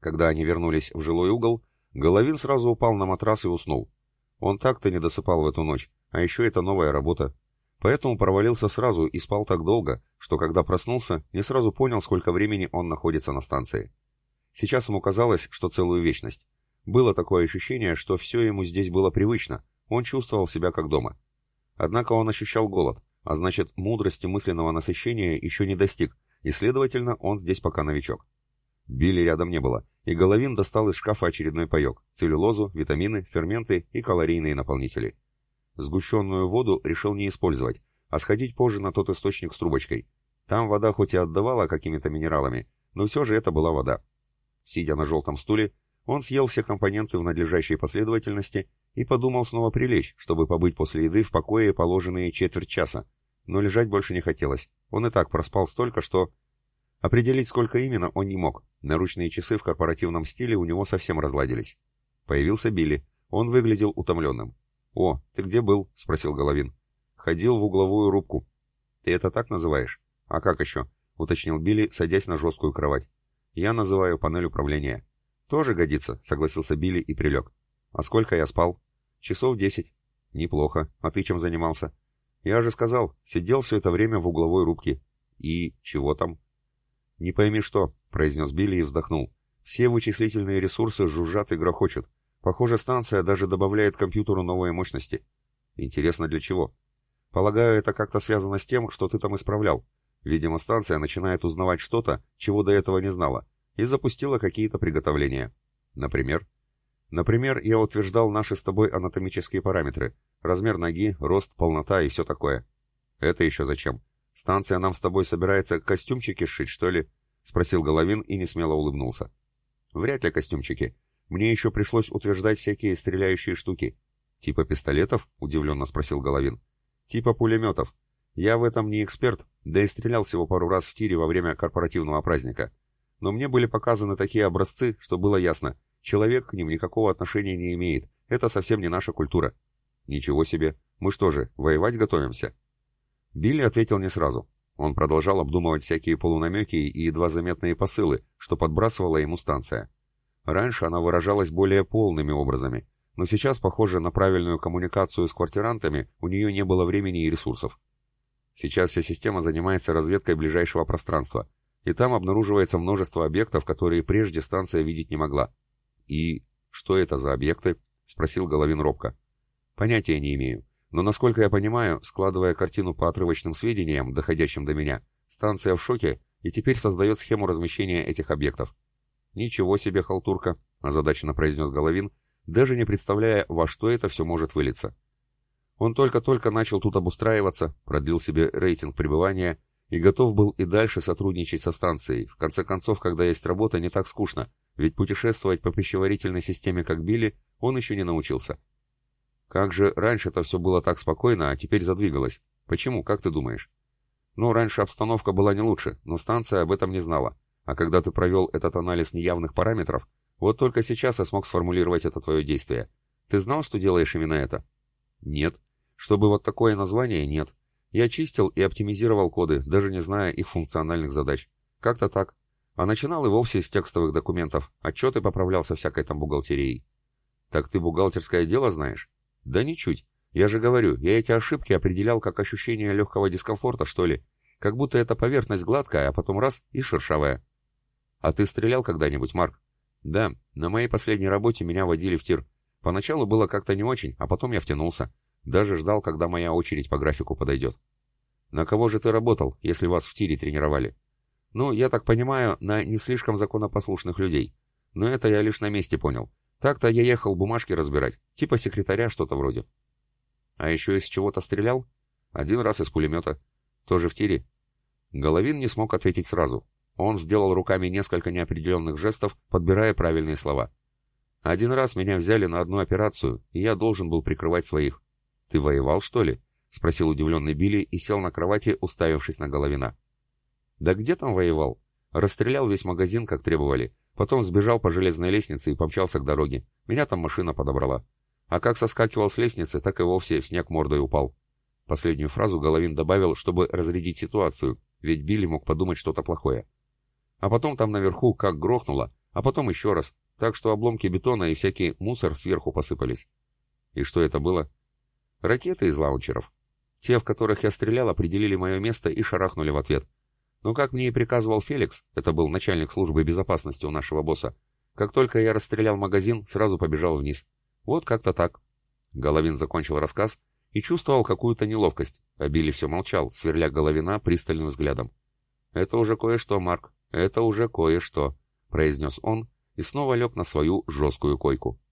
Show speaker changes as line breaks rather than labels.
Когда они вернулись в жилой угол, Головин сразу упал на матрас и уснул. Он так-то не досыпал в эту ночь, а еще это новая работа. Поэтому провалился сразу и спал так долго, что когда проснулся, не сразу понял, сколько времени он находится на станции. Сейчас ему казалось, что целую вечность. Было такое ощущение, что все ему здесь было привычно, он чувствовал себя как дома. Однако он ощущал голод, а значит, мудрости мысленного насыщения еще не достиг, и, следовательно, он здесь пока новичок. Билли рядом не было, и Головин достал из шкафа очередной паек, целлюлозу, витамины, ферменты и калорийные наполнители. Сгущенную воду решил не использовать, а сходить позже на тот источник с трубочкой. Там вода хоть и отдавала какими-то минералами, но все же это была вода. Сидя на желтом стуле, он съел все компоненты в надлежащей последовательности и подумал снова прилечь, чтобы побыть после еды в покое положенные четверть часа, но лежать больше не хотелось. Он и так проспал столько, что... Определить, сколько именно, он не мог. Наручные часы в корпоративном стиле у него совсем разладились. Появился Билли. Он выглядел утомленным. «О, ты где был?» — спросил Головин. «Ходил в угловую рубку». «Ты это так называешь?» «А как еще?» — уточнил Билли, садясь на жесткую кровать. «Я называю панель управления». «Тоже годится», — согласился Билли и прилег. «А сколько я спал?» «Часов десять». «Неплохо. А ты чем занимался?» «Я же сказал, сидел все это время в угловой рубке». «И чего там?» «Не пойми что», — произнес Билли и вздохнул. «Все вычислительные ресурсы жужжат и грохочут. Похоже, станция даже добавляет компьютеру новые мощности. Интересно, для чего? Полагаю, это как-то связано с тем, что ты там исправлял. Видимо, станция начинает узнавать что-то, чего до этого не знала, и запустила какие-то приготовления. Например? Например, я утверждал наши с тобой анатомические параметры. Размер ноги, рост, полнота и все такое. Это еще зачем? Станция нам с тобой собирается костюмчики сшить, что ли? Спросил Головин и несмело улыбнулся. Вряд ли костюмчики. Мне еще пришлось утверждать всякие стреляющие штуки. Типа пистолетов? Удивленно спросил Головин. Типа пулеметов. Я в этом не эксперт, да и стрелял всего пару раз в тире во время корпоративного праздника. Но мне были показаны такие образцы, что было ясно, человек к ним никакого отношения не имеет. Это совсем не наша культура. Ничего себе. Мы что же, воевать готовимся? Билли ответил не сразу. Он продолжал обдумывать всякие полунамеки и едва заметные посылы, что подбрасывала ему станция. Раньше она выражалась более полными образами, но сейчас, похоже, на правильную коммуникацию с квартирантами у нее не было времени и ресурсов. Сейчас вся система занимается разведкой ближайшего пространства, и там обнаруживается множество объектов, которые прежде станция видеть не могла. «И что это за объекты?» — спросил Головин робко. «Понятия не имею. Но, насколько я понимаю, складывая картину по отрывочным сведениям, доходящим до меня, станция в шоке и теперь создает схему размещения этих объектов. «Ничего себе, халтурка», — озадаченно произнес Головин, даже не представляя, во что это все может вылиться. Он только-только начал тут обустраиваться, продлил себе рейтинг пребывания и готов был и дальше сотрудничать со станцией. В конце концов, когда есть работа, не так скучно, ведь путешествовать по пищеварительной системе, как Билли, он еще не научился. Как же раньше-то все было так спокойно, а теперь задвигалось? Почему, как ты думаешь? Ну, раньше обстановка была не лучше, но станция об этом не знала. А когда ты провел этот анализ неявных параметров, вот только сейчас я смог сформулировать это твое действие. Ты знал, что делаешь именно это? Нет. Чтобы вот такое название, нет. Я чистил и оптимизировал коды, даже не зная их функциональных задач. Как-то так. А начинал и вовсе с текстовых документов, отчеты поправлял со всякой там бухгалтерией. Так ты бухгалтерское дело знаешь? Да ничуть. Я же говорю, я эти ошибки определял как ощущение легкого дискомфорта, что ли. Как будто эта поверхность гладкая, а потом раз и шершавая. А ты стрелял когда-нибудь, Марк? Да, на моей последней работе меня водили в тир. Поначалу было как-то не очень, а потом я втянулся. Даже ждал, когда моя очередь по графику подойдет. На кого же ты работал, если вас в тире тренировали? Ну, я так понимаю, на не слишком законопослушных людей. Но это я лишь на месте понял. Так-то я ехал бумажки разбирать, типа секретаря что-то вроде. А еще из чего-то стрелял? Один раз из пулемета. Тоже в тире? Головин не смог ответить сразу. Он сделал руками несколько неопределенных жестов, подбирая правильные слова. Один раз меня взяли на одну операцию, и я должен был прикрывать своих. «Ты воевал, что ли?» — спросил удивленный Билли и сел на кровати, уставившись на Головина. «Да где там воевал? Расстрелял весь магазин, как требовали. Потом сбежал по железной лестнице и помчался к дороге. Меня там машина подобрала. А как соскакивал с лестницы, так и вовсе в снег мордой упал. Последнюю фразу Головин добавил, чтобы разрядить ситуацию, ведь Билли мог подумать что-то плохое. А потом там наверху как грохнуло, а потом еще раз, так что обломки бетона и всякий мусор сверху посыпались. И что это было? Ракеты из лаунчеров. Те, в которых я стрелял, определили мое место и шарахнули в ответ. Но как мне и приказывал Феликс, это был начальник службы безопасности у нашего босса, как только я расстрелял магазин, сразу побежал вниз. Вот как-то так. Головин закончил рассказ и чувствовал какую-то неловкость, а Билли все молчал, сверля Головина пристальным взглядом. «Это уже кое-что, Марк, это уже кое-что», — произнес он и снова лег на свою жесткую койку.